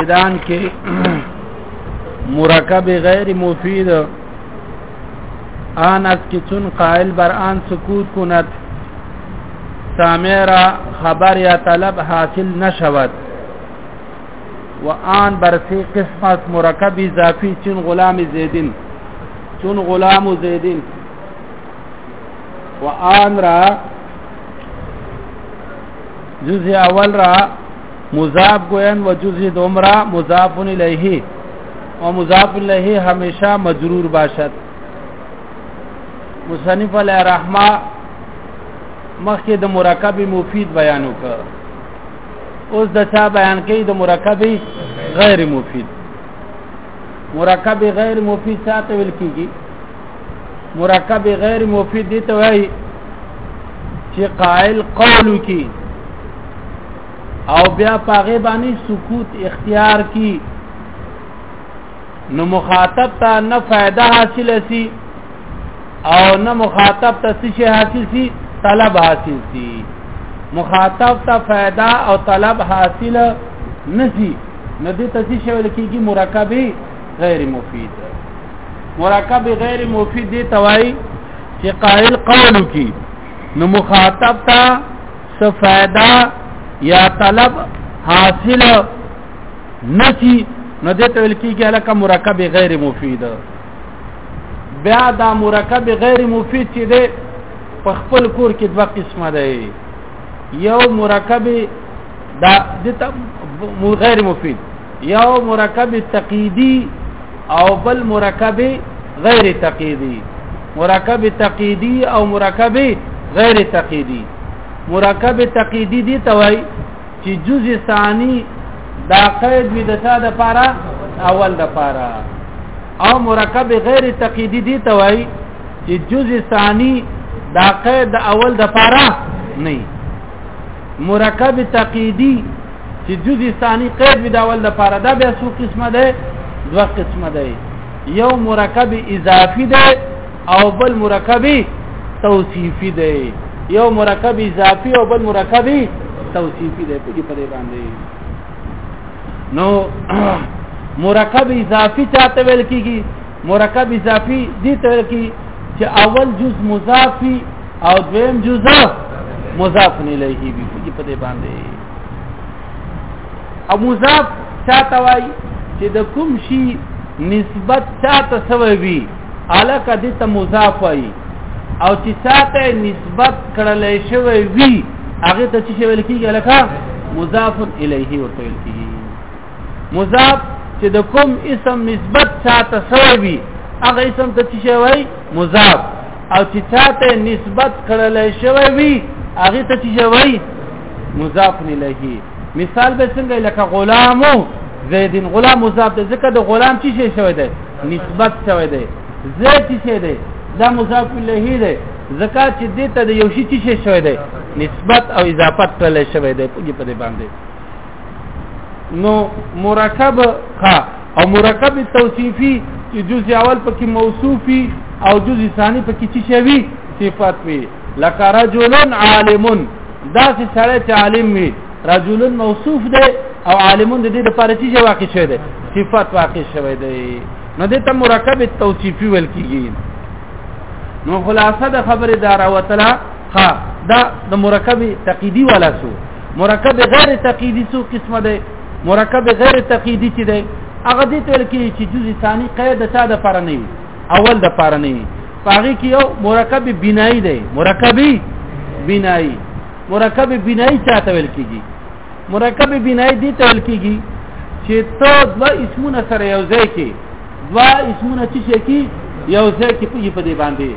میدان کې مرکب غیر مفید آن از که چون قائل بر آن سکوت کند سامع را خبر یا طلب حاصل نشود و آن بر سی قسم از مرکب اضافی چون غلام زیدین چون غلام زیدین قرآن را جزء اول را مضاف گوین و جزء دوم را مضاف الیه او مضاف الیه همیشه مجرور باشد مصنف علی الرحمه مخکې د مرکب مفید بیان وکړ اوس د چا بیان کوي د مرکب غیر مفید مرکب غیر مفید څه ته ویل کیږي مرکب غیر مفید دی ته وای چې قائل قول کی او بیا پاغه باندې سکوت اختیار کی نو مخاطب ته نه فائدہ حاصل سی او نه مخاطب ته څه حاصل سی طلب حاصل سی مخاطب ته فائدہ او طلب حاصل نسی نو دې تاسو شول کیږي مرکبه غیر مفید مرکب غیر مفید دی توای چې قائل قول کی نو مخاطب تا څه فائدہ یا طلب حاصل نسی نو دې ته ویل کیږي لکه مرکب غیر مفید بیا دا مرکب غیر مفید چې دی په خپل کور کې دوه قسمه دی یو مرکب دا دته غیر مفید یو مرکب تقیدی او بل مرکب غیر تقیدی مرکب تقیدی او مرکب غیر تقیدی مرکب تقیدی دی توای چې جز ثانی دا قید وی د تا د پاره اول د پاره او مرکب غیر تقیدی دی توای چې جز ثانی دا قید د اول د پاره نه مرکب تقیدی چې جزء ثانی قید وی دا ول د پاره دا بیا څو قسمه ده دوه قسمه ده یو مرکب اضافي ده او بل مرکب توصیفي ده یو مرکب اضافي او بل مرکب توصیفي ده په دې پرې باندې نو مرکب اضافي چاته ویل کیږي مرکب اضافي دي تر کې چې اول جز مضافي او دویم جز مضاف الیه وي چې په دې باندې او مضاف چاته وای چې د کوم شي نسبت چاته سوی وي الک دې ته مضاف وای او چې چاته نسبت کړل شوی وي هغه ته چې ویل کیږي الک مضاف الیه ورته ویل کیږي مضاف چې د کوم اسم نسبت چاته سوی وي هغه اسم ته چې شوی مضاف او چې چاته نسبت کړل شوی وي هغه ته چې شوی مضاف نه لګي مثال به څنګه لکه غلامو زیدین غلام مضاف ته ځکه د غلام چې شي شوی دی نسبت شوی دی زید چې شي دی دا مضاف الیه دی ځکه چې دې ته د یو شي چې شي شوی دی نسبت او اضافت کړل شوی دی په دې باندې نو مرکب کا او مرکب توصیفی چې جزء اول پکې موصوفي او جزء ثانی پکې چی شوی صفات وی لکه رجل عالم دا چې سره چې عالم وی رجل موصوف دی او عالم د دې لپاره چې واقع شوی دی صفات واقع شوی دی نو دته مرکب توصیفی ویل کیږي نو خلاصه د خبره دارا وتلا ها دا د مرکب تقیدی والا سو مرکب غیر تقیدی سو قسمه ده مرکب غیر تقیدی چې ده هغه دې تل کې چې جز ثانی قید د چا د پر نه وي اول د پر نه وي پاره کې یو مرکب بنایی ده مرکبی بنایی مرکب بنایی چاته ویل کیږي مرکب بنای دي تل کیږي چې ته دوا اسمونه سره یو ځای کې دوا اسمونه چې شي کې یو ځای کې په دې باندې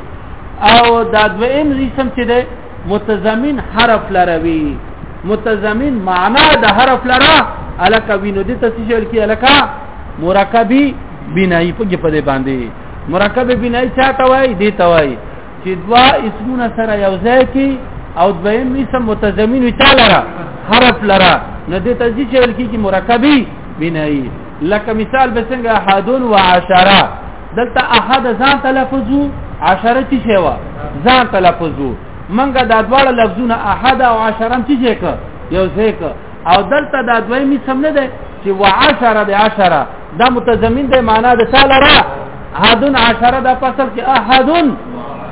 او دا دویم اسم چې ده متضمن حرف لروي متضمن معنا د حرف لره الک وینو دي ته چې کې الک مرکبي بنای په دې باندې مرکب بنای چا توای دي توای چې دوا اسمونه سره یو ځای کی او دویم اسم متضمن وي تعالی حرف لرا نه د تجدید چې ولکی کی مرکبی بنای لکه مثال به څنګه احدون و عشره دلته احد ځان تلفظو عشره چې شوا ځان تلفظو منګه دا دواړه لفظونه احد او عشره چې ځکه یو ځکه او دلته دا دویم اسم نه ده چې و عشره د عشره دا متضمن دی معنا د چا لره احدن عشره دا فصل کې احدن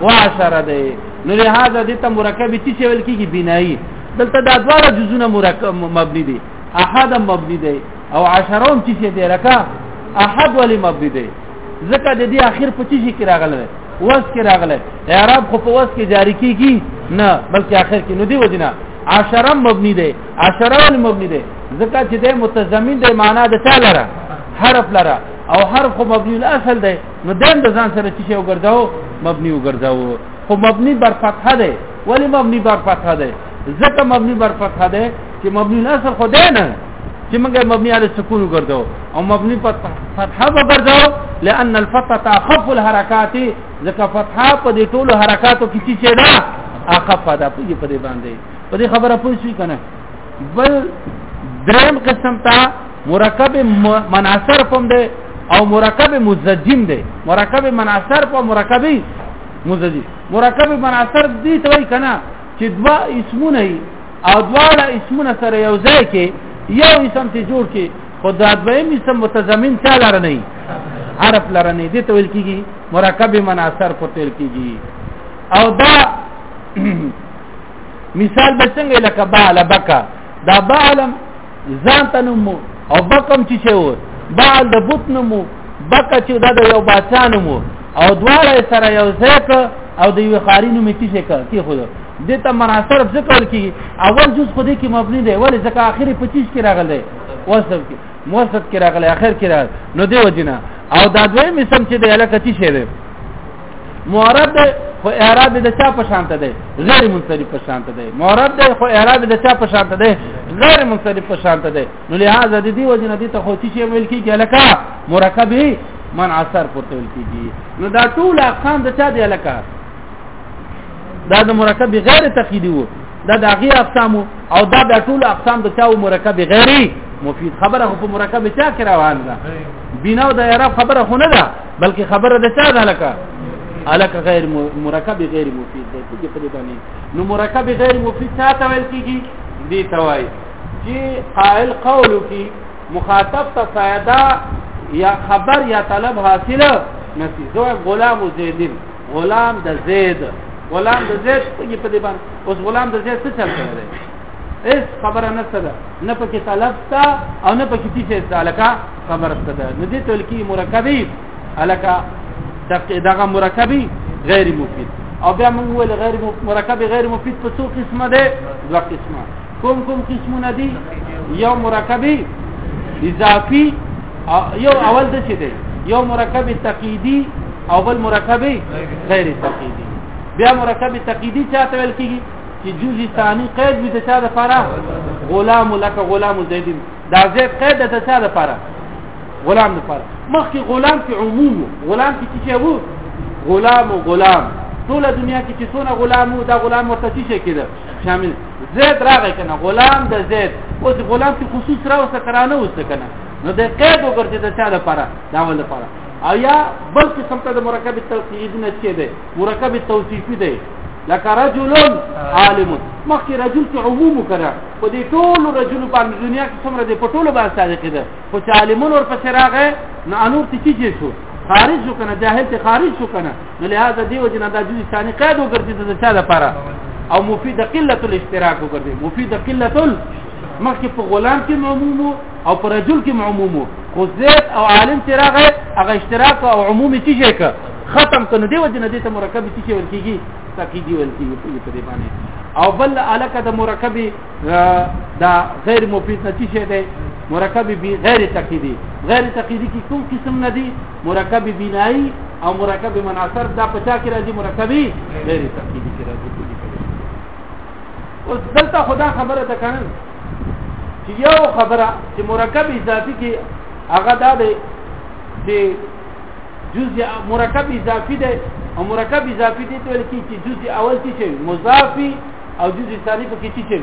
وعشره دی نو لهدا د ته مرکب چې څه ویل کیږي بنایي دلته دا دواړه جزونه مرکب مبني دي احد مبني دی او عشره هم چې دی رکا احد ولی مبني دی ځکه د دې اخر په چې کې راغله وس کې راغله اعراب خو په وس کې جاری کیږي نه بلکې اخر کې نو دی وجنه عشره مبني دی عشره ول مبني ده ځکه چې ده متضمن ده معنا د چا لره حرف لره او حرف خو مبني الاصل ده نو دیم د ځان سره چې یو ګرځاو مبني وګرځاو خو مبني بر فتحه ده ولی مبني بر فتحه ده ځکه مبني بر فتحه ده چې مبني الاصل خو ده نه چې موږ مبني على السكون وګرځاو او مبني پر فتحه وګرځاو لان الفتحه اخف الحركات ځکه فتحه په دې ټولو حرکاتو کې چې ده اخف ده په دې باندې په دې خبره پوه شئ کنه بل دریم قسم ته مرکب مناصر پم دی او مرکب مزجم دی مرکب مناصر په مرکبي مزجم مرکب مناصر دی ته وای کنه چې دوا اسمونه او دواړه اسمونه سره یو ځای کې یو اسم ته جوړ کې خدای دویم اسم متضمن چا لار نه حرف لار نه دي ته ویل کیږي مرکب مناصر په تل کیږي او دا مثال به څنګه لکه بالا بکا دا بالم ځان تنمو او بکم چې چې و بال د بوت نمو بکا چې دا د یو باچا نمو او دواړه سره یو ځای او د یو خارینو می تیشه کا کی خو دې ته مناصر ذکر کی اول جز خو دې کې مبني دی ولی ځکه اخري 25 کې راغلی وصف کې موصف کې راغلی اخر کې راغلی نو دی وجنه او دا دوی می سم چې د علاقه تیشه دی معرب ده خو اعراب د چا په شان ته ده غیر منصرف په شان ته ده معرب ده خو اعراب د چا په شان ته ده غیر منصرف په شان ته ده نو لہذا د دې وجه نه دي ته خو چې ویل کیږي لکه مرکب من اثر پورته ویل کیږي نو دا ټول اقسام د چا دی لکه دا د مرکب غیر تقیدی وو دا د هغه اقسام او دا د ټول اقسام د چا مرکب غیر مفید خبره په مرکب چا کې روان ده بناو د اعراب خبره خو نه ده بلکې خبره ده چا ده لکه الک غیر مرکب غیر مفید دی چې په دې باندې نو مرکب غیر مفید څه ته ویل کیږي دی توای چې قائل قول کی مخاطب ته فائدہ یا خبر یا طلب حاصل نسی زو غلام زیدین غلام د زید غلام د زید په دې باندې اوس غلام د زید څه چل کړی اس خبره نه څه ده نه پکې طلب تا او نه پکې تیسه استعلقه خبر ستده نو دې تلکی مرکبي الکه دغه مرکبي غیر مفید او بیا موږ ول غیر مرکب غیر مفید په څو قسمه ده دوه قسمه کوم کوم قسمونه دي یو مرکبي اضافي یو اول د څه دی یو مرکب تقیدی او بل مرکب غیر تقیدی بیا مرکب تقیدی چاته ویل کیږي چې جزء ثانی قید به د چا د فارا غلام لک غلام زید دا زه قید د څه لپاره غلام لپاره مخکې غلام کې عموم غلام کې چې وو غلام او غلام ټول دنیا کې چې څونه غلام وو دا غلام ورته څه کېده شامل زید راغی کنه غلام د زید اوس غلام کې خصوص را اوسه کرانه اوسه کنه نو د قید وګرځي د څه لپاره دا ول لپاره او یا بل قسم ته د مرکب توصیفي نه چي دی مرکب توصیفي دی لکه رجل عالم مخکې رجل ته عموم کړه په دې ټول رجل باندې دنیا کې څومره دې په ټول باندې صادق ده خو چې عالمون ور پسې راغې نو انور ته چی شو خارج شو کنه جاهل ته خارج شو کنه نو لهدا دی وجنه د جزء ثاني قید وګرځي د چا لپاره او مفید قله الاشتراک وګرځي مفید قله مخکې په غلام کې معموم او په رجل کې معموم خو زید او عالم چې راغې هغه اشتراک او عمومي چی شي ختم کنه دی وجه نه دې ته مرکب څه شي ورکیږي تاکیدی ورکیږي په دې باندې او بل الکه د مرکب دا غیر مفید نه شي دی مرکب بی غیر تاکیدی غیر تاکیدی کی کوم قسم نه دی مرکب بنایی او مرکب مناصر دا پچا کې راځي مرکب غیر تاکیدی کې راځي اوس دلته خدا خبره ده کنه چې یو خبره چې مرکب اضافي کې هغه دا دی چې جزء مرکب اضافي دی او مرکب اضافي دی ته ویل کی چې جزء اول څه شي مضافي او جزء ثاني په کې څه شي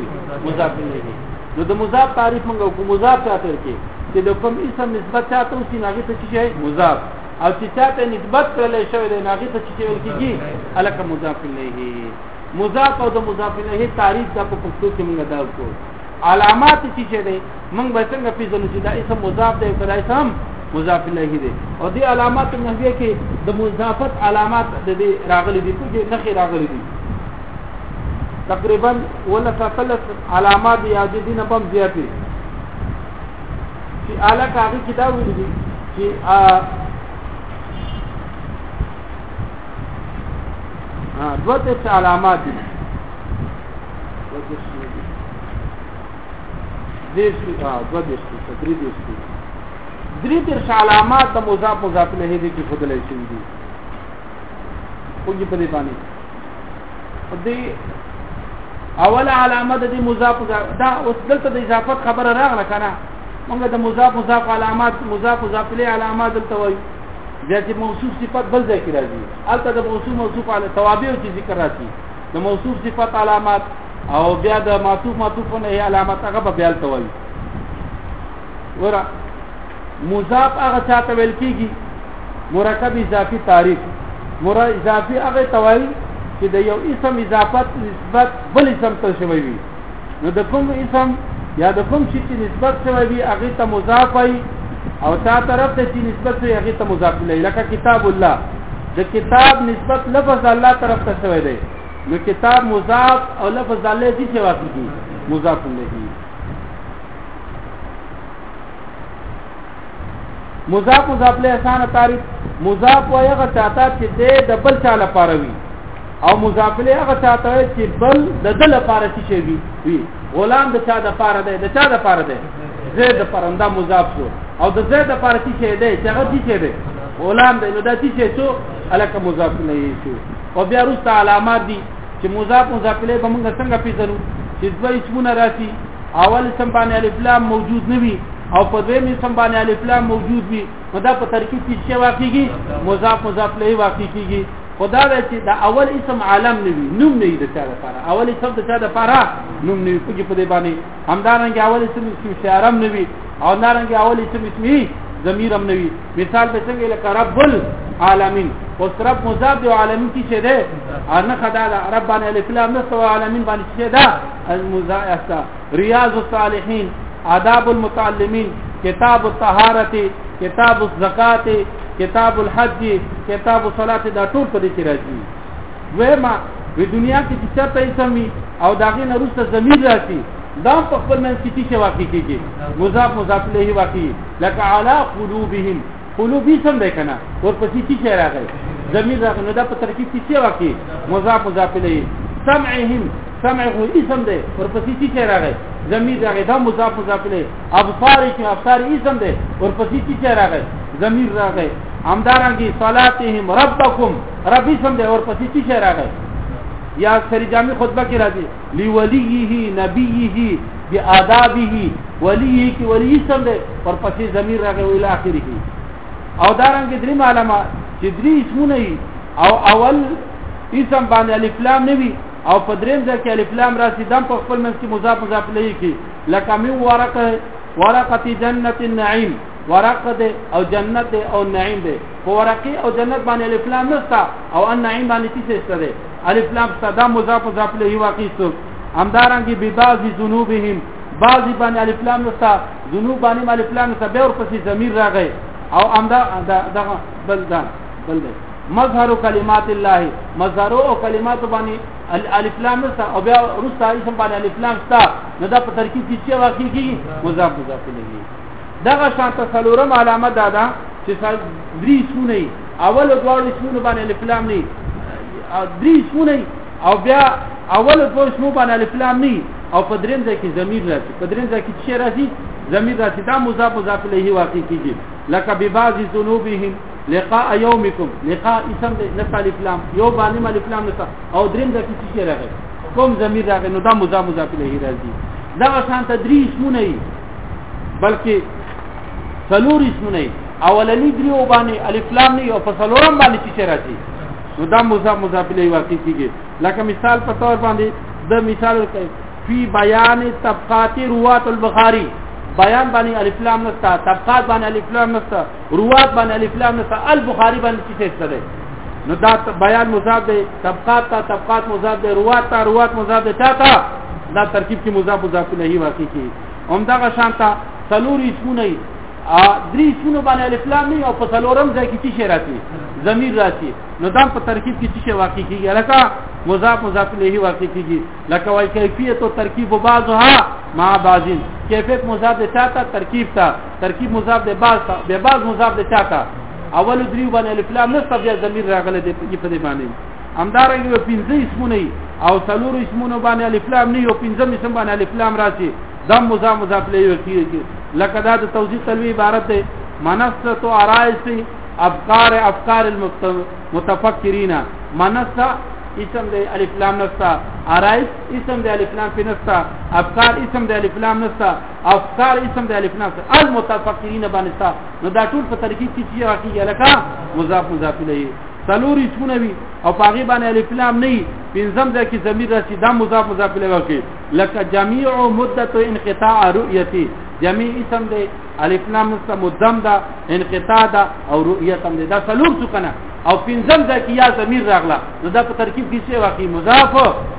مضاف نه دی نو د مضاف تعریف موږ کوم مضاف تعریف کې چې د کوم اسم نسبت چاته او سیناغه ته څه شي مضاف او چې چاته نسبت کړل شوی دی ناغه ته څه شي ویل کیږي الک مضاف الیه مضاف او د مضاف الیه تعریف د په پښتو کې موږ دا وکړو علامات چې چې دی موږ به څنګه پیژنو چې دا اسم مضاف دی که دا اسم مضاف الیه دی او دې علامات نحویه کې د مضافت علامات د دې راغلي دي چې نخې راغلي دي تقریبا ولا ثلاث علامات یا د دې نه پم زیات دي چې اعلی کاغذ کتاب ویلي چې دوه څه علامات دي دیش کی ها دو دیش کی تدری دیش کی دری تر علامات د مضاف مضاف له دې کې خود لای شي دي کوجی په دې باندې په دې اول علامه د مضاف دا اوس دلته د اضافت خبره راغله کنه موږ د مضاف مضاف علامات مضاف مضاف له علامات دلته وایو ځکه موصوف صفت بل ځای کې راځي البته د موصوف موصوف علی توابع چې ذکر راځي د موصوف صفت علامات او بیا د معطوف معطوف نه علامات هغه په بیان توایي ورا مضاف هغه چاته ویل کیږي مرکب اضافي تعریف مر اضافي هغه توایي چې د یو اسم اضافت نسبت بل اسم ته شوی وي نو د کوم اسم یا د کوم شي چې نسبت شوی وي هغه ته مضاف وي او تا طرف ته چې نسبت شوی هغه ته مضاف نه لکه کتاب الله د کتاب نسبت لفظ الله طرف ته شوی دی نو کتاب مضاف او لفظ الله دې څه واقع دي مضاف نه دي مضاف مضاف له اسانه تعریف مضاف و هغه چاته چې د بل چا لپاره وي او مضاف له هغه چاته چې بل د دل لپاره شي وي وي غلام د چا د لپاره دی د چا د لپاره دی زید د پرنده مضاف شو او د زید د لپاره چې شي دی چې هغه چې شي دی غلام دی نو د چې شي شو الک مضاف نه شو او بیا روسته علامات دي چې مضاف مضاف له به موږ څنګه پیژنو چې دوی اسمونه راشي اول اسم باندې الف لام موجود نه وي او په دویم اسم باندې الف لام موجود وي نو دا په ترکیب کې څه واقعيږي مضاف مضاف له واقع کیږي خدا وی چې دا اول اسم عالم نه وي نوم نه دی چا لپاره اول اسم د چا لپاره نوم نه وي په دې باندې همدارنګه اول اسم اسم شعرم نه وي او نارنګه اول اسم اسمي ضمیرم نه وي مثال به څنګه لکه رب العالمین اوس رب مضاف دی عالمین کی شه ده ان خدای رب باندې الف لام نه سو عالمین باندې شه ده المزايسة رياض الصالحين آداب المتعلمين کتاب الطهارت کتاب الزکات کتاب الحج کتاب الصلاه دا ټول په دې کې راځي وېما په دنیا کې چې چرته سمي او داغه نرسته زمير راځي دا په خپل منځ کې چې واقع کیږي مضاف مضاف له واقع لکه علا قلوبهم قلوب اسم دی کنه ورپسې څه شی راغی ضمیر راغی نو دا په ترکیب کې څه واقع مضاف مضاف الیه سمعهم سمع هو اسم دی ورپسې څه شی راغی ضمیر راغی دا مضاف مضاف الیه ابصار کې ابصار اسم دی ورپسې څه شی راغی ضمیر راغی همدارنګه صلاتهم ربکم رب اسم دی ورپسې څه شی راغی یا سری جامع خطبه کې راځي لوليه نبيه بآدابه وليه کی ولی سم ده پر پسې ضمیر راغی ویل اخره او دارنګ درې معلومه چې درې اسمونه او اول اسم باندې الف لام نه وي او په دریم ځای کې الف لام راسي دم په خپل منځ کې مضاف مضاف لې کې لکه می ورقه ورقه جنت النعیم ورقه ده او جنت ده او نعیم ده په ورقه او جنت باندې الف لام نشته او النعیم باندې څه څه ده الف لام صدا مضاف مضاف له واقع سو همدارنګه به بعض ذنوبهم بعضی باندې الف لام نستا ذنوب باندې الف لام نستا به ورپسې ضمیر راغی او امدا دا بل دا بل دا مظهر کلمات الله مظهر او کلمات باندې الالف لام نستا او بیا رستا اسم باندې الف لام نستا نو دا په ترکیب کې چې واقع کیږي مضاف مضاف لګي دغه شانته څلورم علامه دا ده چې درې سونه اول دواړو سونه باندې الف لام نه درې سونه او بیا اول دواړو سونه باندې الف لام نه او په دریم ځای کې ضمیر راځي په دریم ځای کې چې راځي ضمیر راځي دا مضاف مضاف الیه واقع کیږي لکه ببعض ذنوبهم لقاء يومكم لقاء اسم د نفع الف لام یو باندې مال الف لام نفع او دریم ځای کې چې راځي کوم ضمیر راځي نو دا مضاف مضاف الیه راځي دا شان تدریس مونږ بلکې څلور اسمونه اولنی دریو باندې الف لام نه او په څلورم باندې چې راځي نو دا مضاف مضاف الیه واقع کیږي لکه مثال په تور باندې د مثال فی بیان طبقات روات البخاری بیان باندې الف لام نستا طبقات باندې الف لام نستا روات باندې الف لام نستا البخاری باندې څه څه ده نو دا بیان مضاف دی طبقات تا طبقات مضاف دی روات تا روات مضاف دی تا تا دا ترکیب کې مضاف مضاف نه هی واقع کی هم دا غشان تا سلور اسمونه ای درې اسمونه باندې الف لام نه او په سلورم ځای کې څه راځي ضمیر راځي نو دا په ترکیب کې څه واقع کیږي لکه مضاف مضاف نه هی واقع کیږي لکه وای کیفیت او ترکیب بعضها مع بعضین کیفیت مضاف دی تا تا ترکیب تا ترکیب مضاف دی بعض تا به بعض مضاف دی تا تا اول دریو باندې الف لام نشته بیا ضمیر راغلی دی په دې باندې همدارنګه یو پنځه اسمونه او څلور اسمونه باندې الف لام نه یو پنځم اسم باندې الف لام راشي دم مضاف مضاف له یو کیږي لکه دا د توضیح تلوي عبارت ده منصت عرائس افکار افکار المتفکرین منصت اسم د الف لام نستا عرائس اسم د الف لام په نستا افکار اسم د الف لام نستا افکار اسم د الف ناس المتفکرین باندې تا نو دا ټول په ترکیب کې چې راکیږي لکه مضاف مضاف الیه سلور اسمونه وي او پاغي باندې الف لام نه پنځم ځای کې ضمیر راشي دا مضاف مضاف الیه ورکی لکه جميع مدته انقطاع رؤیتی جميع اسم دی الف لام مست مدم دا انقطاع دا او رؤیت هم دی دا سلور څه کنه او پنځم ځای کې یا ضمیر راغله نو دا په ترکیب کې څه واقعي مضاف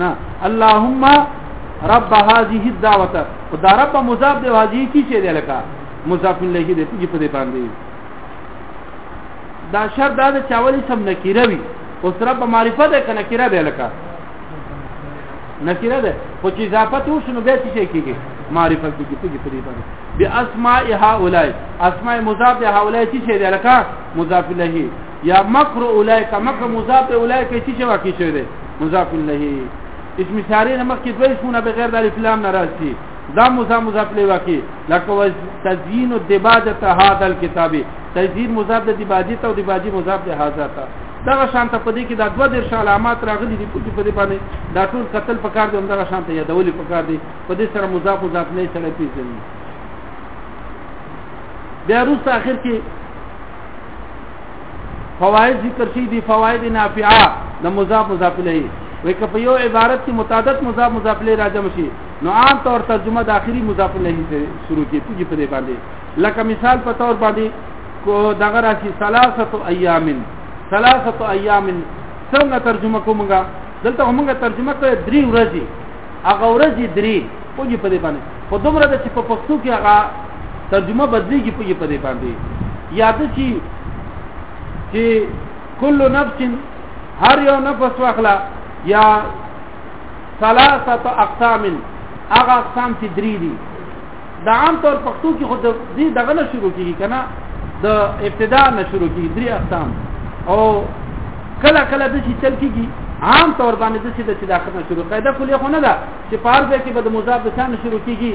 نه اللهم رب هذه الدعوه دا رب مضاف دی هذه کی چې دی لکه مضاف الیه دی چې په دې باندې دا شر دا د چاولي سم نکیره وي او سره په معرفت ده کنه کیره دی لکه نکیره ده خو چې اضافه تو شنو به څه کیږي معرفت کې کیږي په دې باندې باسماء هؤلاء اسماء مضاف هؤلاء چې دی لکه مضاف الیه یا مکر اولایک مکر مضاف اولایک چې چې واقع شوی دی مضاف الیه اسم اشاره نه مخکې دوی شونه بغیر د الف لام ناراضي دا مضاف مضاف له واقع لکه تزیین الدباجه هذا الكتاب تزیین مضاف د دباجه ته او دباجه مضاف د هذا ته دغه شان ته پدې کې دا دوه ډیر علامات راغلي دي چې پدې باندې دا ټول قتل پکار دي همدغه شان ته یادول پکار دي پدې سره مضاف مضاف نه سره پیژني بیا روس اخر کې فواید ذکر شي دي فواید نافعه د مضاف مضاف الیه وې که په یو عبارت کې متعدد مضاف مضاف الیه راځم شي نو عام طور ترجمه د اخري مضاف الیه سره شروع کیږي پوجي په دې باندې لکه مثال په تور باندې کو دغه راشي ثلاثه ایام ثلاثه ایام څنګه ترجمه کومګه دلته موږ ترجمه کړې درې ورځې هغه ورځې درې پوجي په دې باندې په دومره د چې په پښتو کې هغه ترجمه بدلېږي پوجي په دې باندې یاد شي چې کل نفس هر یو نفس واخلا یا ثلاثه اقسام هغه اقسام چې درې دي دا عام طور پښتو کې خود دې دغه نه شروع کیږي کنه د ابتدا نه شروع کیږي درې اقسام او کله کله د شي چل کیږي عام طور باندې د شي د چې داخل نه شروع قاعده کلی خو نه ده چې پار ځای کې به د مضاف د شان شروع کیږي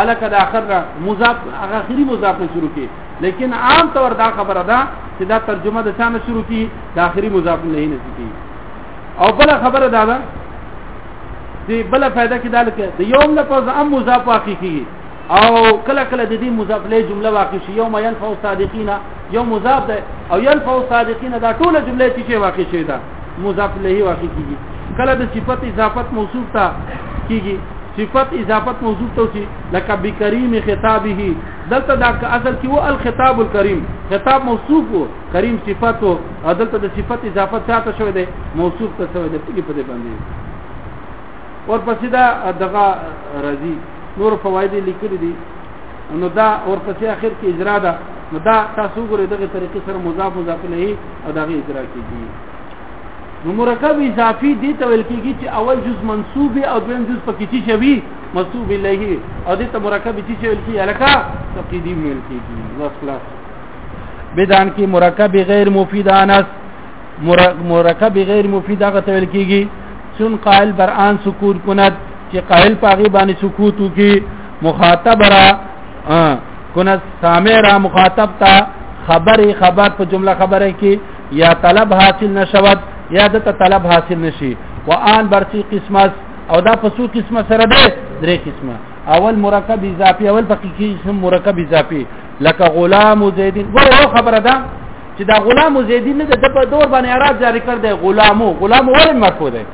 الکه د اخر نه مضاف هغه اخري مضاف نه شروع کیږي لیکن عام طور دا خبره ده چې دا ترجمه د شان شروع کیږي د اخري مضاف نه نه کیږي او بل خبره دا ده دی بل فائدہ کې دالک د یوم لفظ ام مضاف واقع کیږي او کله کله د دې مضاف له جمله واقع شي یوم ينفع الصادقین یوم مضاف ده او ينفع الصادقین دا ټول جمله چې واقع شي دا مضاف له واقع کیږي کله د صفت اضافت موصوف ته کیږي صفت اضافت موضوع ته شي لکه بکریم خطابه دلته دا اصل کې وو الخطاب الکریم خطاب موصوف وو کریم صفت او عدالت د صفت اضافه چاته شوې ده موصوف ته شوې ده پوری په دې باندې اور پسې دا دغه رضی نور فواید لیکل دي نو دا اور پسې اخر کې اجرا ده نو دا تاسو ګورئ دغه طریقې سره مضاف مضاف الیه او دغه اجرا کیږي نو مرکب اضافي دي ته ویل کیږي چې اول جز منصوب او دویم جز پکې چی شوی منصوب الیه او دې ته مرکب چی شوی الکه تقدیم ویل کیږي وصلات بدان کې مرکب غیر مفید انس مرکب غیر مفید هغه تویل کیږي چون قائل بر آن سکوت کند چې قائل پاغي باندې سکوت وکي مخاطب را کند سامع را مخاطب تا خبري خبر په جمله خبره کې یا طلب حاصل نشود یا د طلب حاصل نشي وان برسي قسمت او دا په څو قسمه سره ده درې قسمه اول مرکب اضافي اول پکې کې اسم مرکب اضافي لکه غلام زیدین ګوره یو خبره ده چې دا غلام زیدین نه د په دور باندې اعراب جاری کړ دی غلامو غلام ولې مرفوع دی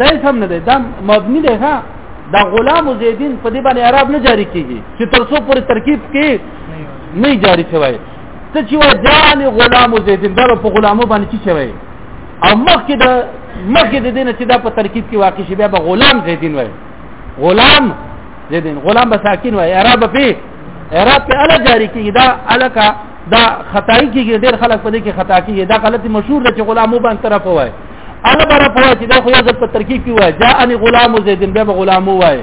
دا هم نه دی دا مبني دی ها دا غلام زیدین په دې باندې اعراب نه جاری کیږي چې تر څو پورې ترکیب کې نه جاری شوی ته چې وځان غلام زیدین دا په غلامو باندې چې شوی او مخکې د مخکې د دینه چې دا په ترکیب کې واقع شي بیا به غلام زیدین وایي غلام زیدین غلام به ساکن وای اعراب په اعراب په اله جاری کیږي دا الکا دا خدای کیږي ډیر خلک په دې کې خطا کیږي دا غلطي مشهور ده چې غلام وبان طرف وای اله بره په چې دا خو یو ځل په ترکیب کې وای جاءني غلام زیدین به غلام وای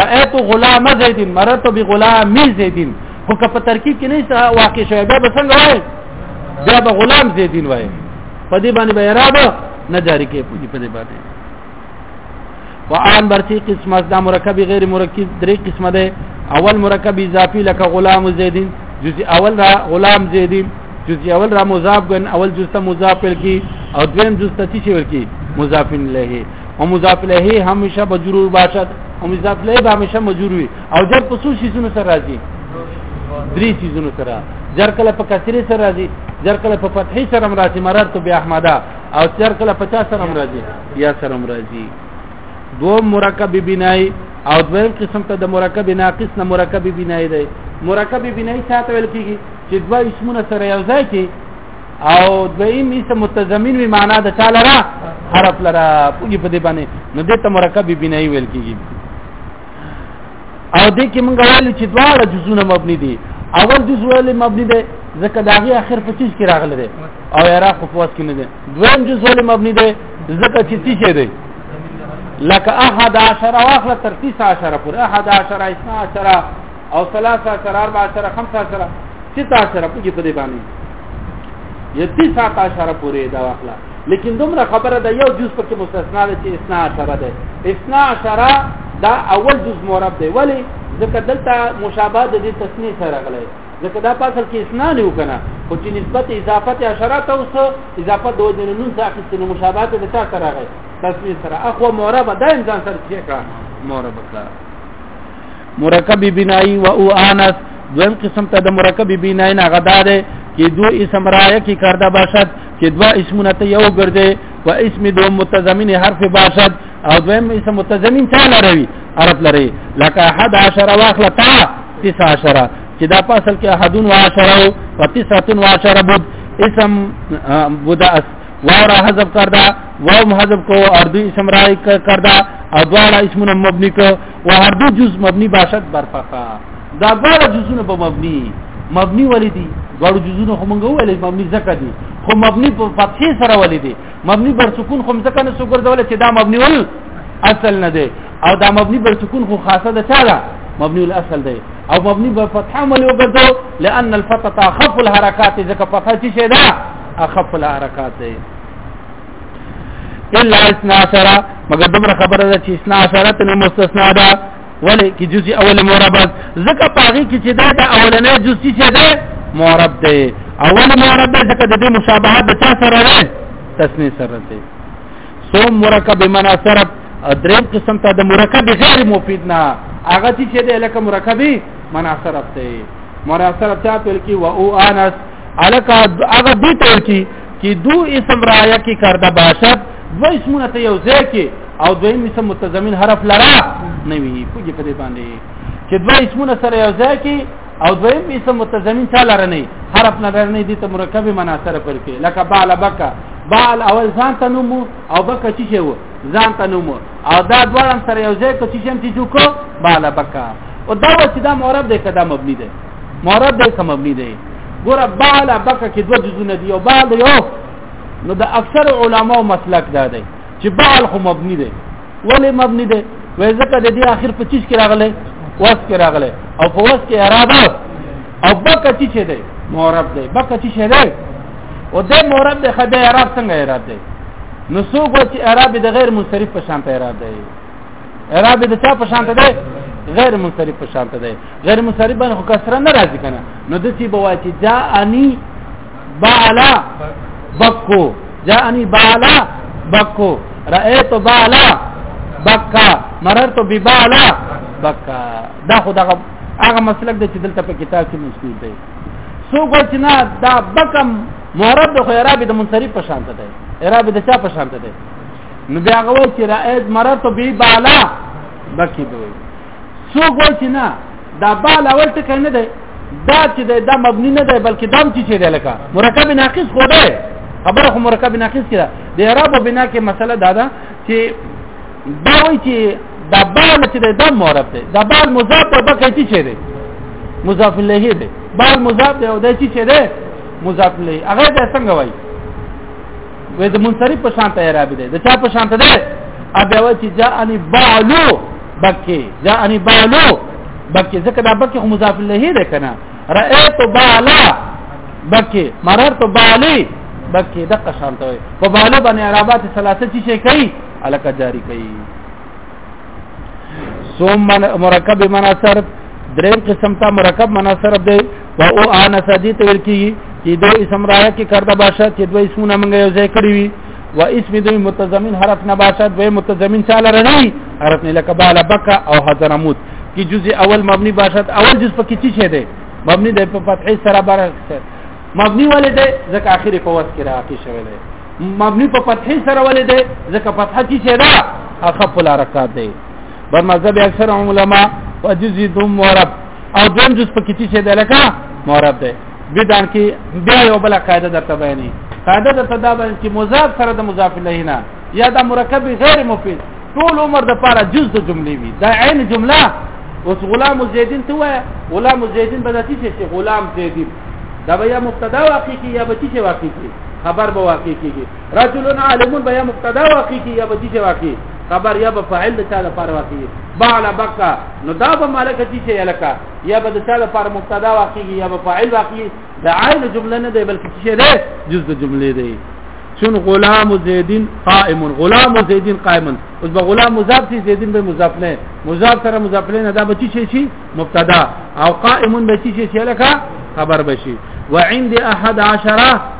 رأيت غلام زيد مررت بغلام زيد خو که په ترکیب کې نه واقع شوی بیا به څنګه وای بیا به غلام زیدین وای په دې باندې به اعراب نه جاری کې پوجي په دې باندې وان برتی قسمه دا مرکب غیر مرکب درې قسمه ده اول مرکب اضافي لکه غلام زیدین جزء اول را غلام زیدین جزء اول را مضاف ګن اول جزء ته مضاف کی او دویم جزء ته چی ورکی مضاف الیه او مضاف الیه همیشه مجرور باشد او مضاف الیه به همیشه مجرور وي او جر په څو شیزونو سره راځي درې شیزونو سره جر کله په کثره سره راځي جر کله په فتحې سره راځي مررت به احمده او تر کله 50 سره مرضی یا سره مرضی دو مرکب بنای او دویم قسم ته د مرکب ناقص نه مرکب بنای دی مرکب بنای ساته ویل کیږي چې دوه اسمونه سره یو ځای کې او دویم اسم متضمن وی معنا د چا لرا حرف لرا پوجي په دې باندې نو دته مرکب بنای ویل کیږي او دې کې مونږ ویل چې دواړه جزونه مبني دي اول جز ولې مبني دی ځکه دا غي اخر په چیز کې راغلی دی او یرا خو په واس کې نه دی دویم جز ولې مبني دی ځکه چې څه شي دی لکه احد عشر واخله تر 30 عشر پر احد عشر 12 او 13 عشر 14 15 عشر 16 عشر په کې په دې باندې یا 30 عشر پورې دا واخله لیکن دومره خبره ده یو جز پکې مستثنا ده چې اسنا عشره ده اسنا عشره دا اول جز مورب دی ولی ځکه دلته مشابه د دې تسنیه سره غلې ځکه دا پاسل کې اسنا نه وکنه خو چې نسبت اضافت عشره ته اوس اضافت د وجه نون څخه اخیستې نو مشابه د چا سره غلې تسنیه سره اخو مورب دا انسان سره چې کا مورب کا مرکب بنای و او انس دویم قسم ته د مرکب بنای نه غدار کې دوی اسم رايه کې کرده باشد چې دوا اسمونه ته یو ګرځي و اسم دو متضمن حرف باشد او دویم اسم متضمن چا لروي عرب لري لکه احد عشر واخله تا تس عشر چې دا په اصل کې احدون و عشر او تسعتون و عشر بود اسم بودا اس وارا حذف کردا وام حذف کو اردو اسم راي کردا او دواړه اسمونه مبني کو و هر دو جز مبنی باشد بر فقا دا دواړه جزونه په مبنی مبنی ولې دي دواړو جزونه خو مونږ ویلې مبني ځکه دي خو مبني په فتحې سره ولې دي مبني بر سکون خو ځکه نه سګر ډول چې دا مبني ول اصل نه دی او دا مبني بر سکون خو خاصه ده چا ده مبني الاصل دی او مبني بر فتحه مل وګدو لان الفتحه اخف الحركات ځکه فتحه چې ده اخف الحركات دی الا اسنا سره مګر دمر خبره ده چې اسنا سره ته مستثنا ده ولې کې جزء اول مربع ځکه پاغي کې چې دا د اولنې جزء چې ده مربع ده اول مربع ځکه د دې مشابهه د چا سره ده تسنی سره ده سو مرکب بمنا سره دریم قسم ته د مرکب غیر مفید نه هغه چې ده لکه مرکبي منا سره ده منا سره چا تل کې و او انس الکه هغه دې تل کې کې دو اسم رایا کې کرده باشد دو اسمونه ته یو ځای کې او دویم اسم متضمن حرف لرا نه وي پوجي په دې باندې چې دو اسمونه سره یو ځای کې او دویم اسم متضمن چا لره نه حرف نه لره نه دي ته مرکب معنا سره پر کې لکه بال بکا بال اول ځان ته نوم او بکا چی شو ځان ته نوم او دا دوړم سره یو ځای کې چې شم چې جوکو بال بکا او دا چې دا مورب ده کدا مبني ده مورد دې کوم مبني دی ګوره بالا بکه کې دوه جزونه دي او بال یو نو د اکثر علماو مسلک دا دی چې بال خو مبني دی ولې مبني دی وای ځکه د دې اخر 25 کې راغله واس کې راغله او په واس کې اراده او بکه چې شه دی مورب دی بکه چې شه دی او د مورب د خدای اراده څنګه اراده نو څوک چې اراده د غیر منصرف په شان ته اراده اعراب د چا په شان ته دی غیر منصرف په شان ته دی غیر منصرف باندې خو کسره نه راځي کنه نو د سی بوا چې جاءنی بالا بکو جاءنی بالا بکو رأيت بالا بکا مررت ببالا بکا دا خو دغه هغه مسلک د چې دلته په کتاب کې مشکل دی سو ګوچنا دا بکم معرب د خو عربي د منصرف په شان ته دی عربي د چا په شان ته دی نو بیا هغه وایي چې رأیت مرت به بالا بکی دوی څوک وایي چې نه دا بالا ورته کوي نه دی دا چې دا مبني نه دی بلکې دام چې دی لکه مرکب ناقص خو دی خبره خو مرکب ناقص کړه د اعراب او بنا کې مسله دا ده چې دا وایي چې دا بال چې دی دا معرب دی دا بال مضاف او بکی چې چي دی مضاف الیه دی بال مضاف دی او دا چې چي دی مضاف الیه هغه څنګه وایي وې د منصرف په شان ته اعراب دی د چا په شان ته دی ابه و چې جاءني بعلو بکه جاءني بعلو بکه ځکه دا بکه مضاف الیه دی کنه رأيت بالا بکه مررت بالی بکه دغه شان ته وي په بالا باندې اعرابات ثلاثه چې شي کوي الکه جاری کوي ثم مرکب مناصر دریم قسم ته مرکب مناصر دی و او ان سدی ته ویل کی چې دو اسم رایا کې کرده باشه چې دوه اسمونه موږ یو ځای کړی وي و اسم دوی متضمن حرف نه باشه دوی متضمن چاله رنی حرف نه لکه بالا بکا او حضرموت کی جز اول مبنی باشد اول جز پکې چی شه ده مبنی ده په فتحې سره بار مبنی ولې ده ځکه اخر په واسط کې راکی شوی ده مبنی په فتحې سره ولې ده ځکه فتحه چی شه ده اخف الحرکات ده په مذهب اکثر علما په جز دوم مورب او دوم جز په کتی شه ده لکه مورب ده بدان کې بیا یو بل قاعده درته بیانې قاعده درته دا بیان چې مضاف سره د مضاف الیه نه یا دا مرکب غیر مفید ټول عمر د پاره جز د جملې وي دا عین جمله اوس غلام زیدین ته وای غلام زیدین به دتی شي غلام زیدین دا بیا مبتدا واقع کی یا بچی شي واقع کی خبر به واقع کیږي رجل عالم بیا مبتدا واقع کی یا بدی واقع خبر یا به فاعل د چا لپاره واقع بعل بقا نو دا به مالک دي چې لکه یا به د چا لپاره مبتدا واقع یا به فاعل واقع د عین جمله نه دی بلکې چې ده جز د جملې دی چون غلام زیدین قائم غلام زیدین قائم اوس به غلام مضاف شي زیدین به مضاف نه مضاف سره مضاف نه دا به چی شي مبتدا او قائم به چی شي لکه خبر بشي وعند 11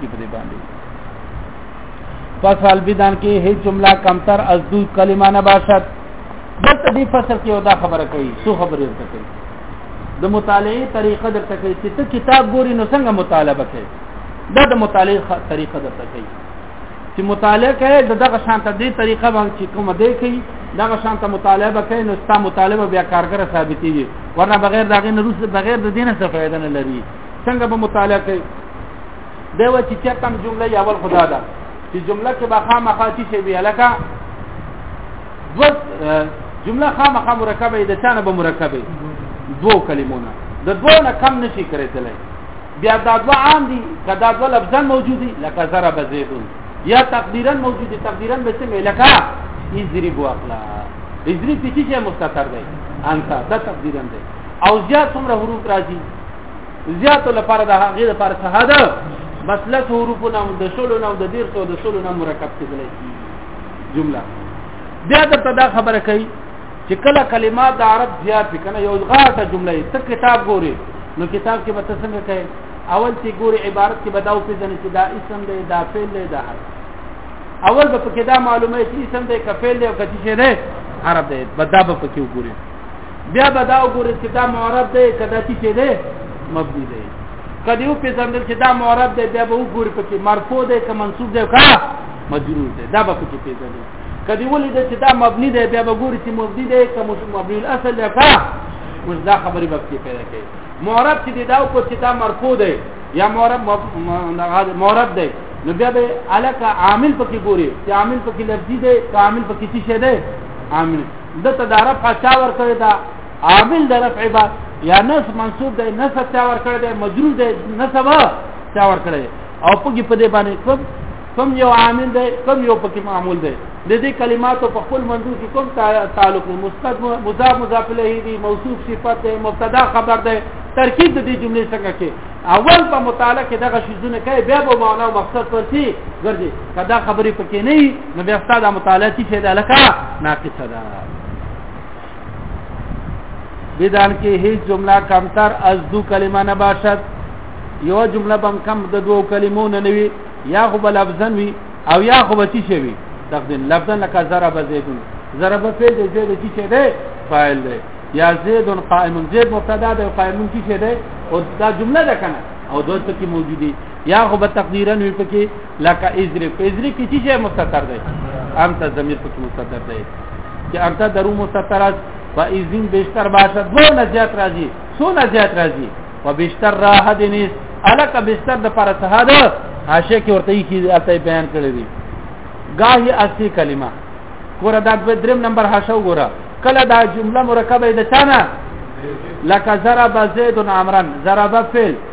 کې په دې باندې فصل بدان کې هیڅ جمله کمتر از دو کلمه نه باشد بس دې فصل کې دا خبره کوي څو خبرې ورته کوي د مطالعه طریقه درته کوي چې ته کتاب ګوري نو څنګه مطالعه وکړي دا د مطالعه طریقه درته کوي چې مطالعه کوي د دغه شانته دې طریقه باندې چې کوم دې کوي دغه شانته مطالعه وکړي نو ستا مطالبه بیا کارګر ثابتېږي ورنه بغیر دغه نه روس بغیر د دینه څه فائدہ نه لري څنګه به مطالعه کوي دا و چې چېرته هم جمله یې اول خدا ده چې جمله کې به خامخا چې شی وي لکه دو جمله خامخا مرکبه ده چا نه به مرکبه دوو کلمونه د دوو نه کم نشي کېدلی بیا دا دوه عام دي که دا دوه لفظان موجود دي لکه ضرب زیدون یا تقدیرا موجود دي تقدیرا به څه لکه اضرب واقلا اضرب چې چې مستتر دی انت دا تقدیرا دی او زیات څومره حروف راځي زیاتو لپاره د هغې لپاره څه ده مسلس حروفونه د شلو نه د دیر څو د شلو نه مرکب کېدلی شي جمله بیا درته دا خبره کوي چې کله کلمات د عرب زیات وي کنه یو غاټه جمله یې ته کتاب ګوري نو کتاب کې به ته څنګه کوي اول چې ګوري عبارت کې به دا وپېژنې چې دا اسم دی دا فعل دی دا حرف اول به پکې دا معلومه چې اسم دی که فعل دی او که څه دی عرب دی به دا به پکې وګوري بیا به دا وګورئ چې دا معرب دی که دا چې دی مبني دی که دې وپېژندل چې دا معرب دی بیا به وګورئ پکې مرفوع دی که منصوب دی که مجرور دی دا به پکې پېژنئ که دې ولیدل چې دا مبني دی بیا به ګورئ چې مبني دی که مبني الاصل دی که اوس دا خبرې به پکې پیدا کوي معرب چې دی دا وکړو چې دا مرفوع دی یا معرب معرب دی نو بیا به الک عامل پکې ګوري چې عامل پکې لفظي دی که عامل پکې څه شی دی عامل دته دا رفع چا ور کړی دا عامل د رفع با یا نس منصوب دی نس چا ور کړی دی مجرور دی نسب چا ور کړی او پګي په دې باندې کوم کوم یو عامل دی کوم یو پکې معمول دی د دې کلماتو په خپل منظور کې کوم تعلق مستد مضاف مضاف الیه دی موصوف صفت دی مبتدا خبر دی ترکیب د دې جملې څنګه کې اول په مطالعه کې دغه شیزونه کوي بیا به معنا او مقصد پرسي ګرځي کدا خبرې پکې نه نو بیا ستاسو د مطالعه چې څه ده لکه ناقصه ده بدان کې هیڅ جمله کمتر از دو کلمه نه باشد یو جمله بم کم د دوو کلمو نه نوي یا خو بل لفظن وي او یا خو بچی شي وي تقدیم لفظن لکه ضرب زیدون ضرب فعل دی زید چی شي دی فاعل دی یا زید قائم زید مبتدا دی قائم چی شي دی او دا جمله ده کنه او دوه څه کې موجودي یا خو به تقدیرا وي پکې لکه ازری په ازری کې چې مستتر دی انت ضمیر په کې مستتر دی چې انت درو مستتر است و ازین بیشتر باشد دو نه زیات راځي څو نه زیات راځي و بیشتر راه دې نیست الک بیشتر د پر سهاد حاشیه کې ورته یې کې اته بیان کړی دی گاهی اصلي کلمه ګوره دا د دریم نمبر حاشیه وګوره کله دا جمله مرکبه ده چانه لکه ضرب زید عمران ضرب فعل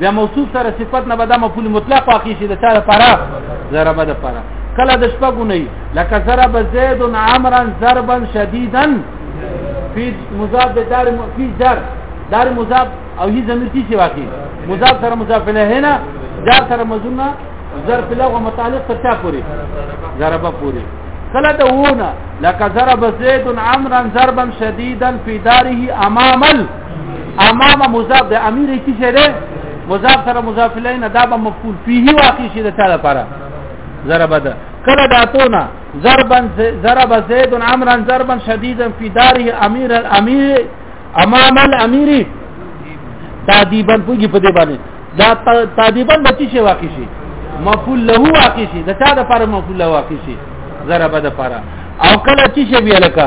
بیا موصوف سره صفت نه بده مفعول مطلق واقع شي د چا لپاره ضربه د لپاره کله د شپږو نه لکه ضرب زید عمرا ضربا شدیدا فی مضاف دار فی جر دار مضاف او هی زمیر کی واقع مضاف سره مضاف الیه نه جار سره مزونه ظرف له متعلق تر چا پوری ضربه پوری کله د وونه لکه ضرب زید عمرا ضربا شدیدا فی داره امام امام مضاف د امیر کی شه ده مضاف سره مضاف الیه نه دا به مفعول فيه واقع شي د چا لپاره ضرب ده کله داتونه ضربا ضرب زید عمرا ضربا شديدا في داره امير الامير امام الامير تادیبا پوجي په دې باندې دا تادیبا د چی شي واقع شي مفعول له واقع شي د چا د لپاره مفعول له واقع شي ضرب ده لپاره او کله چی شي بیا لکه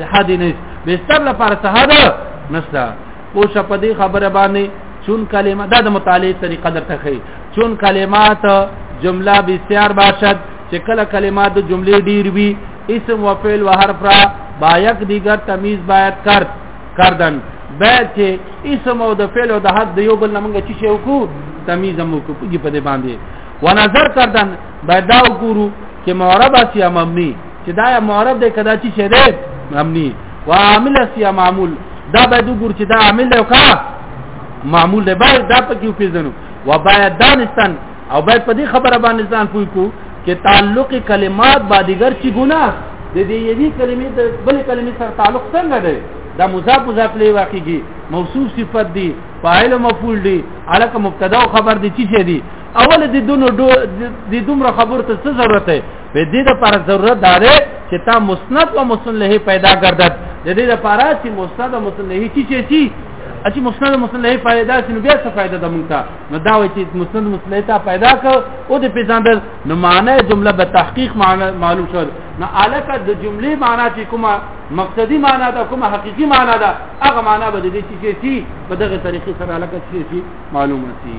لحد نه بستر لپاره سهاد نشته او شپ دې خبره باندې چون کلمه دا د مطالعه طریقه درته خي چون کلمات جمله بسیار باشد چې کله کلمات د جملې ډیر وي اسم و فعل و حرف را با یک دیگر تمیز باید کرد کردن باید چې اسم او د فعل او د حد د یو بل نمنګ چې شو کو تمیز مو کو په دې باندې و نظر کردن باید دا وګورو چې معرب یا مبني چې دا یا معرب دی کدا چې شه دی مبني وعامل سیا معمول دا باید وګور چې دا عامل دی او کا معمول دی باید دا پکې وپیژنو وباید دانستان او باید په دې خبره باندې ځان پوي کو چې تعلق کلمات بادیګر چې ګناه د دې یوې کلمې د بل کلمې سره تعلق څنګه دی دا مضاف مضاف له واقعي موصوف صفت دی فاعل مفعول دی الک مبتدا او خبر دی چی شي دی اول د دونو د دومره خبر ته څه ضرورت دی په دې لپاره ضرورت دا دی چې تا مسند او مسند له پیدا ګرځد د دې لپاره چې مسند او مسند له چی چی چی چې مسند او مسند له پیدا شنو بیا څه فائدہ ده مونږ ته نو دا وایي چې مسند مسند ته پیدا ک او د پیژندل نو معنی جمله به تحقیق معنی معلوم شول نو الکه د جملې معنی چې کومه مقصدی معنی ده کومه حقيقي معنی ده هغه معنی به د دې چې چی په دغه طریقې سره الکه چی معلومه شي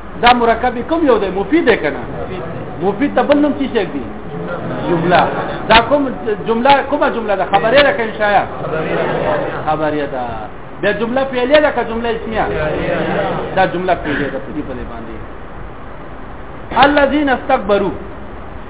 دا مرکب کوم یو دی مفید دی کنه مفید ته بل نوم څه شي دی جمله دا کوم جمله کومه جمله ده خبره ده کنه شایا خبره ده دا جمله فعلیه ده که جمله اسمیه دا جمله فعلیه ده په دې باندې الذين استكبروا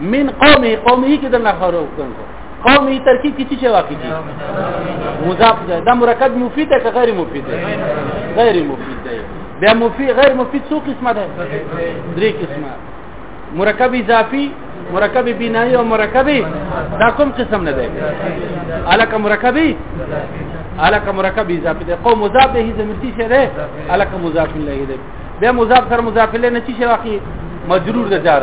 من قومه قومه کې د نخرو څنګه قومه ترکیب کې څه واقع دي مضاف ده دا مرکب مفید ده که غیر مفید ده غیر مفید ده بیا مفید غیر مفید څو قسمه ده درې قسمه مرکب اضافي مرکب بنایی او مرکب دا کوم قسم نه ده الک مرکب الک مرکب اضافي ده قوم مضاف ده زمرتي شه ده الک مضاف الیه ده بیا مضاف سره مضاف الیه نه چی شي واقع مجرور ده جار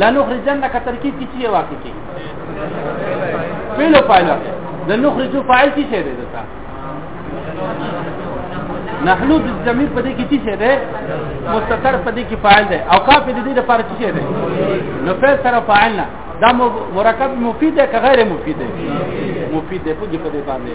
لا نخرجنک ترکیب کی چی واقع کی فعل او فاعل واقع د نخرج فاعل کی شه دی دتا نحلو د ضمیر په دې کې چی شه دی مستتر په دې کې فاعل دی او کاف د دې د فار چی شه دی نو فعل سره فاعل نه دا مرکب مفید دی که غیر مفید دی مفید دی په دې باندې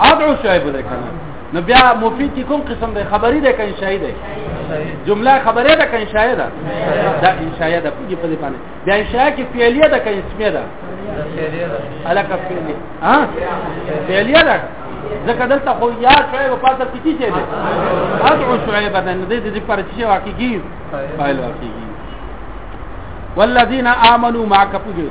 ادعو شعیب ده کنه نو بیا مفید کی کوم قسم ده خبری ده کنه شای ده جمله خبره ده کنه شای ده دا انشاء ده په دې په دې باندې بیا انشاء کې فعلیه ده کنه اسمیه ده الکه فعلیه ها فعلیه ده ځکه دلته خو یا شعیب په تاسو کې څه دی ادعو شعیب ده نه دې دې پر څه واقعي فایل واقعي والذین آمنوا معك فجر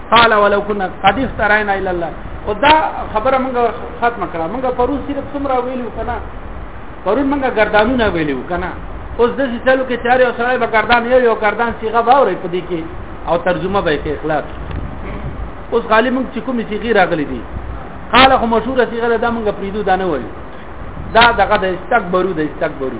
قال ولو كنا قد استرينا الى الله او دا خبره موږ ختم کړه موږ پرون صرف څومره ویلو کنه پرون موږ گردانونه ویلو کنه اوس د دې چلو کې چاره او سره به گردان یو یو گردان صيغه باورې پدې کې او ترجمه به کې اخلاص اوس غالب موږ چې کومې صيغه راغلي دي قال خو مشهور صيغه دا موږ پریدو دا نه وایو دا دغه د استکبرو د استکبرو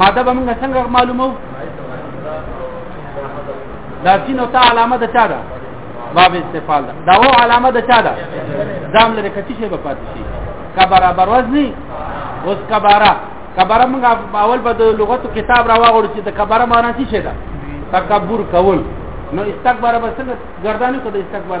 ماده به موږ څنګه معلومو دا سین او تا علامه د چا ده باب استفال ده دا و علامه د چا ده دام لري کتی شی به پاتې شي کبره بروزنی اوس کبره کبره موږ اول په لغتو کتاب راوغړو چې د کبره معنی څه شي ده تکبر کول نو استکبار به څنګه ګردانی کو د استکبار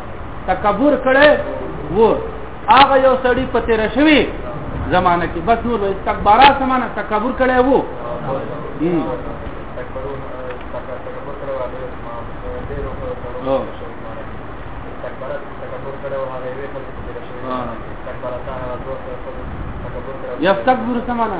تکبر کړي وو هغه یو سړی په تیر شوی زمانه کې بس نور استکبارا سمانه تکبر کړي وو یستکبر سمانه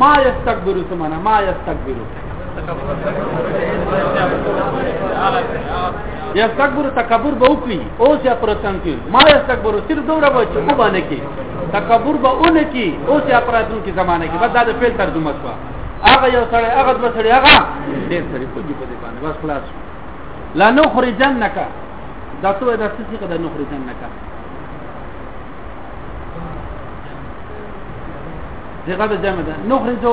ما یستكبر څه معنا ما یستكبر یستكبر تکبر به وکړي او چې پرتن کې ما یستكبر صرف دوره به چې کو باندې کې تکبر به اون کې او چې پرتن کې زمانه کې بس دا د فعل ترجمه شو هغه یو سره هغه د سره هغه ډېر سره په دې باندې بس خلاص لا نخرجنک دا څه د څه څه د نخرجنک صيغه د جمع ده نخرج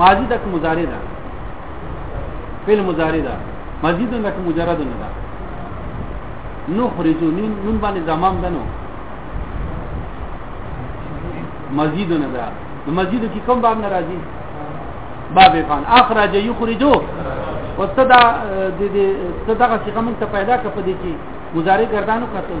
ماضي تک مضارع ده فعل مضارع ده مزيد لك مجرد نه ده نخرج نون باندې زمام ده نو مزيد نه ده مزيد کی کوم باب ناراضي باب فان اخرج يخرجو وصدا د دې صدقه څخه موږ ته پیدا کړ په دې کې مضارع ګردانو کتل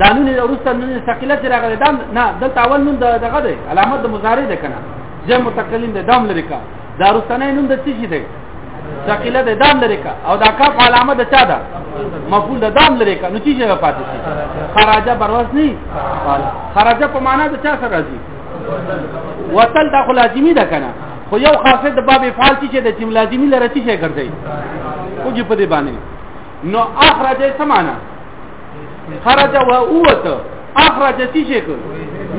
دا نون د ورسته نون ثقيله چې راغلي دا نه دلته اول نون دغه دی علامت د مضارع ده کنه جمع متکلم ده دام لري کا دا ورسته نه نون د څه شي ده ثقيله ده دام لري کا او دا کاف علامه ده چا ده مفعول ده دام لري کا نو چې جواب پاتې شي خراجه بروز نه خراجه په معنا ده چا سره راځي وتل دا خو لازمي ده کنه خو یو خاصه د باب افعال چې د جمله لازمي لره چې ګرځي خو جې په دې باندې نو اخرجه سمانه خرج و اوت اخرج تی شي کو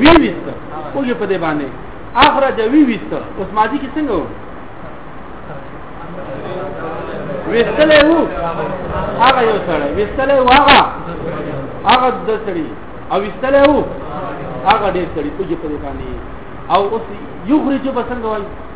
وی وست او یې په دې باندې اخرج وی وست اوس ماضی کې څنګه وو وستلې وو هغه یو سره وستلې وو هغه هغه د سړي او وستلې وو هغه ډېر سړي په دې باندې او اوس یو خرج په څنګه وایي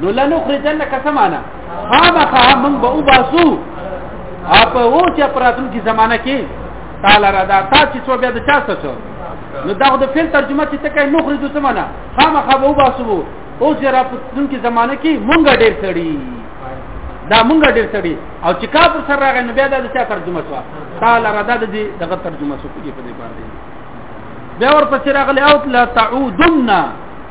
نو لنخرجنک سمانا خامخا من به وباسو اپ او چې پراتم کی زمانہ کې تعالی را دا تا چې څو بیا د چا څه نو دا د فعل ترجمه چې تکای نخرج سمانا خامخا به وباسو او چې را پتون کی زمانہ کې مونږ ډېر سړی دا مونږ ډېر سړی او چې کا پر سر راغی نو بیا دا د چا ترجمه شو تعالی را دا د دې دغه ترجمه شو کې په دې باندې بیا ورپسې راغلی او لا تعودن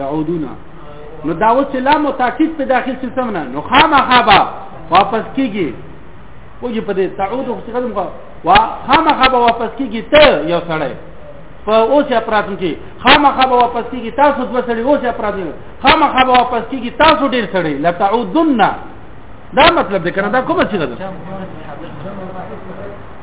يعودون نو دا اوس لام او تاکید په داخل څه سمنا نو خامخا با واپس کیږي وږي په دې تعود خو څه قدم وا خامخا با واپس کیږي ته یو سړی په اوس یا پراتم کې خامخا به واپس کیږي تاسو دوه سړي اوس یا پراتم خامخا به واپس کیږي تاسو ډیر سړي لا تعودن دا مطلب دی کنه دا کومه څه ده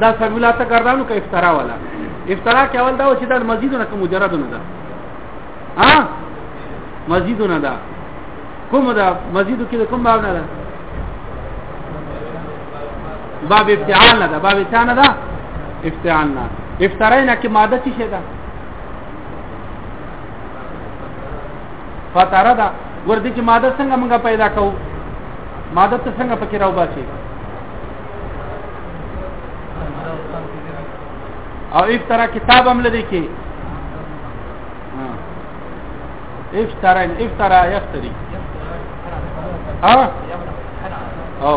دا فارمولا ته ګرځانو که افترا ولا افترا کې اول دا و چې دا مزیدونه کوم مجردونه ده ها مزیدونه ده کوم ده مزیدو کې کوم باب نه ده باب افتعال نه ده باب افتعال نه ده افتعال نه افترا نه کې ماده څه ده فتره ده ورته چې ماده څنګه موږ پیدا کوو ماده ته څنګه پکې راو باسي او ایک طرح کتاب هم لدی کې افترا افترا یفتری ها او